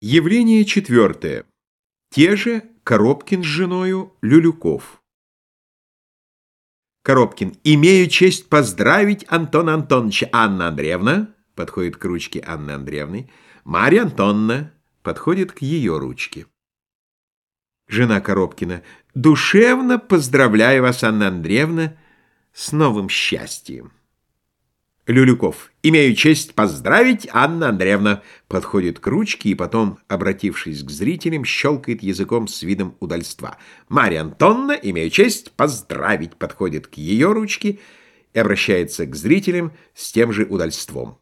Явление четвертое. Те же Коробкин с женою Люлюков. Коробкин. Имею честь поздравить Антона Антоновича. Анна Андреевна. Подходит к ручке Анны Андреевны. Марья Антонна. Подходит к ее ручке. Жена Коробкина. Душевно поздравляю вас, Анна Андреевна, с новым счастьем. Люлюков. «Имею честь поздравить, Анна Андреевна!» Подходит к ручке и потом, обратившись к зрителям, щелкает языком с видом удальства. «Марья Антонна, имею честь поздравить!» Подходит к ее ручке и обращается к зрителям с тем же удальством.